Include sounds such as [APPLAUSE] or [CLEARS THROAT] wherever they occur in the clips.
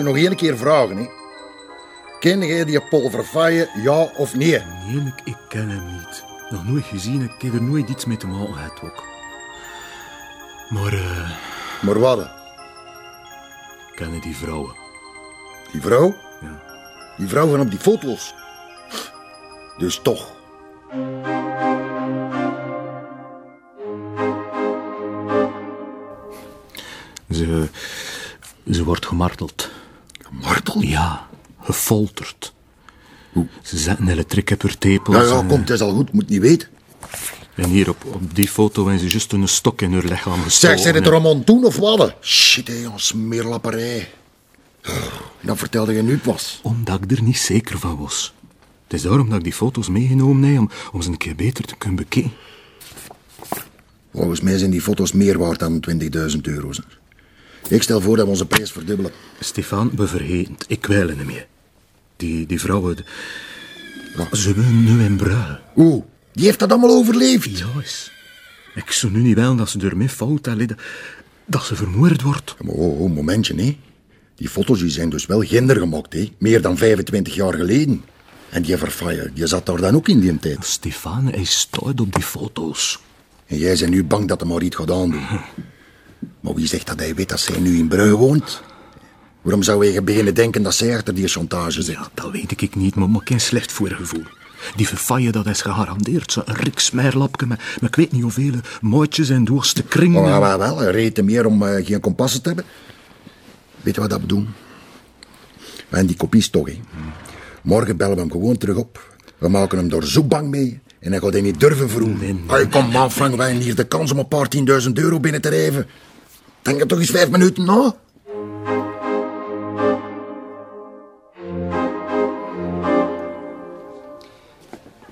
u nog één keer vragen. Hè. Ken jij die Paul ja of nee? Nee, ik, ik ken hem niet. Nog nooit gezien, ik heb er nooit iets mee te maken gehad ook. Maar, eh, Maar wat? hè? ik ken die vrouwen. Die vrouw? Ja. Die vrouw van op die foto's. Dus toch. Ze, ze wordt gemarteld. Martel? Ja, gefolterd. Ze zetten elektriek op haar tepels. Ja, ja, en, komt, het is al goed, moet niet weten. En hier op, op die foto hebben ze juist een stok in haar lichaam gestoken. Zeg, zijn het er om aan doen of wat? Shit, hé, ons smeerlapperij. Dan vertelde je nu was. Omdat ik er niet zeker van was. Het is daarom dat ik die foto's meegenomen heb, om, om ze een keer beter te kunnen bekijken. Volgens mij zijn die foto's meer waard dan 20.000 euro's. hè. Ik stel voor dat we onze prijs verdubbelen. Stefan, we. Ik wil er niet meer. Die, die vrouwen... de- Ze willen nu in bruil. Oeh, die heeft dat allemaal overleefd. Ja, eens. Ik zou nu niet willen dat ze ermee fout hebben, dat- ze vermoord wordt. Maar oh, oh, momentje, hè. Die foto's die zijn dus wel gendergemaakt, hè. Meer dan 25 jaar geleden. En die Verfaye, die zat daar dan ook in die tijd. Stefan, hij staat op die foto's. En jij bent nu bang dat hij maar iets gaat aandoen. [LAUGHS] Maar wie zegt dat hij weet dat zij nu in Brugge woont? Waarom zou hij beginnen denken dat zij achter die chantage zit? Ja, dat weet ik niet, maar, maar ik heb een slecht voorgevoel. Die verfaille, dat is gegarandeerd. Zo'n rik smerlapje met, met ik weet niet hoeveel mootjes en doorste kringen. Ja, wel, wel, een reden meer om eh, geen kompassen te hebben. Weet je wat dat? We hebben die kopies toch, hè. Morgen bellen we hem gewoon terug op. We maken hem door zoekbang mee. En hij gaat hij niet durven vroegen. Nee, nee. Hey, kom man, Frank, wij hier de kans om een paar tienduizend euro binnen te rijven. Denk er toch eens vijf minuten na?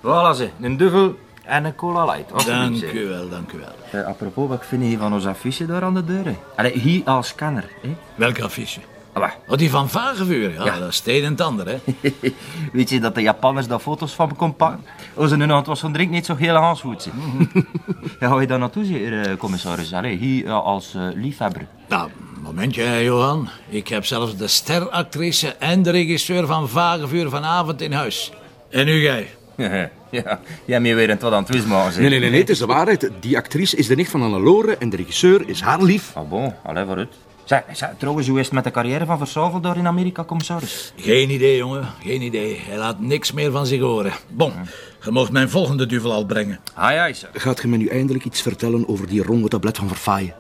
Voilà ze, een duvel en een cola light. Dank u wel, dank u wel. Eh, apropos, wat vind je van ons affiche daar aan de deur? Allee, hier als scanner. Hè? Welke affiche? Ah. Oh, die van Vagevuur. Ja, Ja. dat is het een en het ander, hè. [LAUGHS] Weet je dat de Japanners daar foto's van me kon pakken? Onze hun hand was van drink niet zo heel hansgoed. zeg. [LAUGHS] ja, ga je daar naartoe, eh, commissaris? Allee, hier eh, als eh, liefhebber. Nou, momentje, hè, Johan. Ik heb zelfs de steractrice en de regisseur van Vagevuur vanavond in huis. En nu jij? [LAUGHS] ja, jij hebt me weer een wat aan het. Nee, nee, nee, nee, het is de waarheid. Die actrice is de nicht van Annelore en de regisseur is haar lief. Ah bon, allee, vooruit. Zeg, zeg, trouwens, hoe is het met de carrière van Versauvel daar in Amerika, commissaris? Geen idee, jongen. Geen idee. Hij laat niks meer van zich horen. Bon, je mag mijn volgende duvel al brengen. Ah ja, is Gaat je me nu eindelijk iets vertellen over die rongo-tablet van Verfaaien?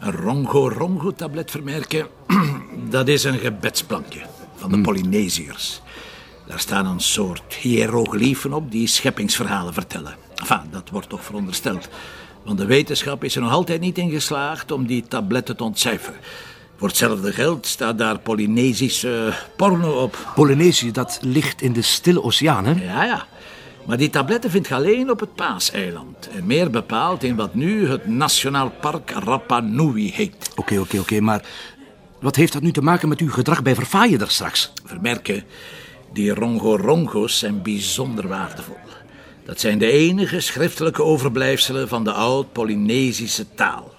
Een rongo-rongo-tablet vermerken, [CLEARS THROAT] dat is een gebedsplankje van de Polynesiërs. Daar staan een soort hieroglyphen op die scheppingsverhalen vertellen. Enfin, dat wordt toch verondersteld. Want de wetenschap is er nog altijd niet in geslaagd om die tabletten te ontcijferen. Voor hetzelfde geld staat daar Polynesische porno op. Polynesië, dat ligt in de Stille Oceaan, hè? Ja, ja. Maar die tabletten vind je alleen op het Paaseiland. En meer bepaald in wat nu het Nationaal Park Rapa Nui heet. Oké, oké, oké, maar wat heeft dat nu te maken met uw gedrag bij Verfaaien daar straks? Vermerken, die rongo-rongo's zijn bijzonder waardevol. Dat zijn de enige schriftelijke overblijfselen van de oud-Polynesische taal.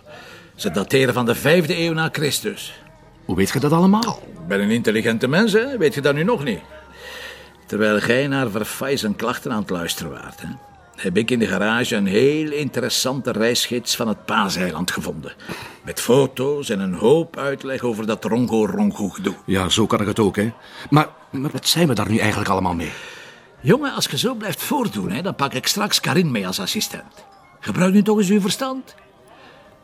Ze dateren van de vijfde eeuw na Christus. Hoe weet je dat allemaal? Ik ben een intelligente mens, hè? weet je dat nu nog niet? Terwijl jij naar Verfay zijn klachten aan het luisteren waart, hè? heb ik in de garage een heel interessante reisgids van het Paaseiland gevonden. Met foto's en een hoop uitleg over dat rongo-rongo gedoe. Ja, zo kan ik het ook, hè? Maar, maar wat zijn we daar nu eigenlijk allemaal mee? Jongen, als je zo blijft voortdoen, hè, dan pak ik straks Karin mee als assistent. Gebruik nu toch eens uw verstand.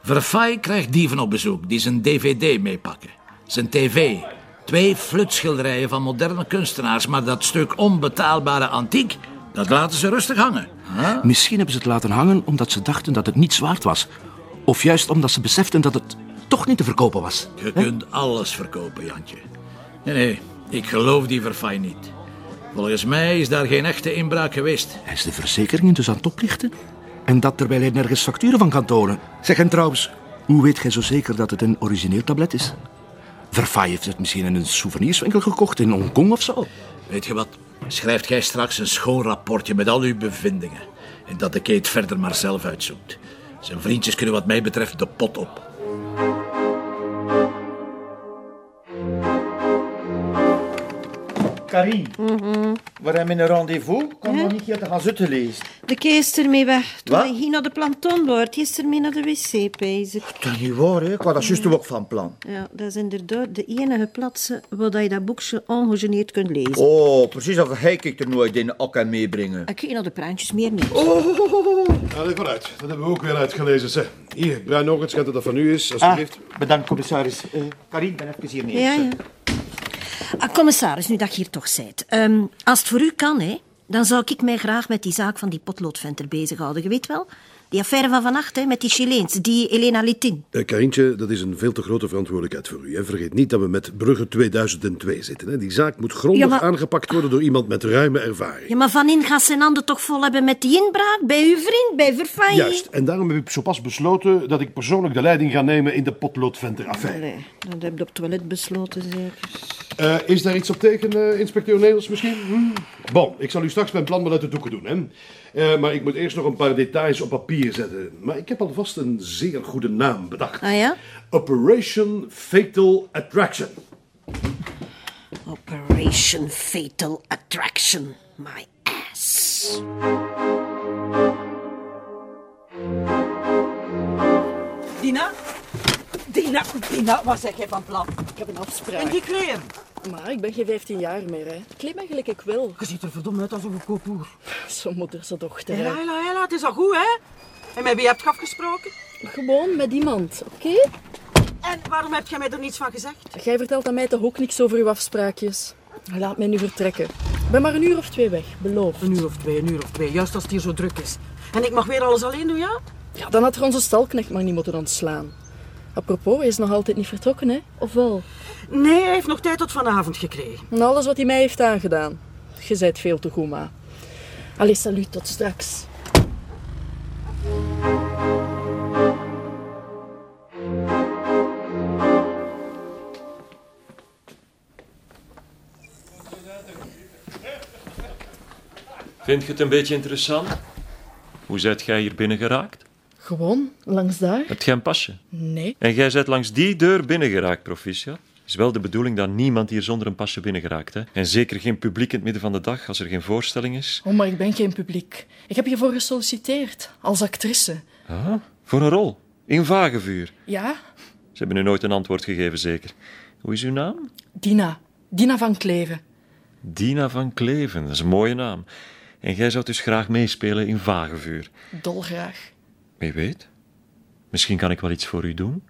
Verfay krijgt dieven op bezoek die zijn dvd meepakken. Zijn tv. Twee flutschilderijen van moderne kunstenaars, maar dat stuk onbetaalbare antiek, dat laten ze rustig hangen. Huh? Misschien hebben ze het laten hangen omdat ze dachten dat het niets waard was. Of juist omdat ze beseften dat het toch niet te verkopen was. Je kunt alles verkopen, Jantje. Nee, nee, ik geloof die Verfay niet. Volgens mij is daar geen echte inbraak geweest. Hij is de verzekeringen dus aan het oplichten? En dat terwijl hij nergens facturen van kan tonen. Zeg, en trouwens, hoe weet gij zo zeker dat het een origineel tablet is? Verfay heeft het misschien in een souvenirswinkel gekocht in Hongkong of zo. Weet je wat? Schrijft jij straks een schoon rapportje met al uw bevindingen. En dat de Kate verder maar zelf uitzoekt. Zijn vriendjes kunnen wat mij betreft de pot op. Karin. Waar hebben we een rendezvous? Kan nog niet hier te gaan zitten lezen. De kei is ermee weg. Toen Wat? hij hier naar de planton wordt, die is ermee naar de wc, pijzer. Dat is niet waar, hè? Ik had dat juist ook van plan. Ja, dat is inderdaad de enige plaats waar je dat boekje ongegeneerd kunt lezen. Oh, precies of hij ik er nooit in ook kan meebrengen. Ik kijk naar de praatjes meer niet. Allee, vooruit. Dat hebben we ook weer uitgelezen, zeg. Hier, bruin nog, het schijnt dat dat van u is, alsjeblieft. bedankt, commissaris. Eh Karin, ben even hier neer. Ja, ja. Ah, commissaris, nu dat je hier toch zijt. Ehm, als het voor u kan, hè, dan zou ik mij graag met die zaak van die potloodventer bezighouden. Je weet wel? Die affaire van vannacht, hè, met die Chileens, die Elena Litin. Eh, Karintje, dat is een veel te grote verantwoordelijkheid voor u. En vergeet niet dat we met Brugge 2002 zitten. Hè. Die zaak moet grondig Ja, maar- aangepakt worden door iemand met ruime ervaring. Ja, maar Van In gaat zijn handen toch vol hebben met die inbraak bij uw vriend, bij Verfaaien. Juist, en daarom heb ik zo pas besloten dat ik persoonlijk de leiding ga nemen in de potloodventer-affaire. Nee, dat heb je op het toilet besloten, zeker. Eh, is daar iets op tegen, eh, inspecteur Nederlands misschien? Hm? Bon, ik zal u straks mijn plan wel uit de doeken doen. Hè? Eh, maar ik moet eerst nog een paar details op papier zetten. Maar ik heb alvast een zeer goede naam bedacht. Ah ja? Operation Fatal Attraction. Operation Fatal Attraction. My ass. Dina? Dina, Dina, wat zeg jij van plan? Ik heb een afspraak. En die kleren? Maar ik ben geen 15 jaar meer, hè. Ik me gelijk ik wil. Je ziet er verdomme uit als een koophoer. Zo'n moeder, zijn dochter. hè. Hela, hela, hela, het is al goed, hè? En met wie heb je afgesproken? Gewoon met iemand, oké? En waarom heb jij mij er niets van gezegd? Jij vertelt aan mij toch ook niks over uw afspraakjes. Laat mij nu vertrekken. Ik ben maar een uur of twee weg, beloofd. Een uur of twee, een uur of twee, juist als het hier zo druk is. En ik mag weer alles alleen doen, ja? Ja, dan had er onze stalknecht maar niet moeten ontslaan. Apropos, hij is nog altijd niet vertrokken, hè? Of wel? Nee, hij heeft nog tijd tot vanavond gekregen. En alles wat hij mij heeft aangedaan. Je zijt veel te goed, ma. Allee, salut, tot straks. Vind je het een beetje interessant? Hoe zijt jij hier binnen geraakt? Gewoon, langs daar? Heb jij een pasje? Nee. En jij bent langs die deur binnengeraakt, proficiat. Is wel de bedoeling dat niemand hier zonder een pasje binnengeraakt. Hè? En zeker geen publiek in het midden van de dag als er geen voorstelling is. Oh, maar ik ben geen publiek. Ik heb hiervoor gesolliciteerd, als actrice. Ah, voor een rol. In Vagevuur. Ja? Ze hebben u nooit een antwoord gegeven, zeker. Hoe is uw naam? Dina. Dina van Kleven. Dina van Kleven, dat is een mooie naam. En jij zou dus graag meespelen in Vagevuur. Dolgraag. Wie weet. Misschien kan ik wel iets voor u doen.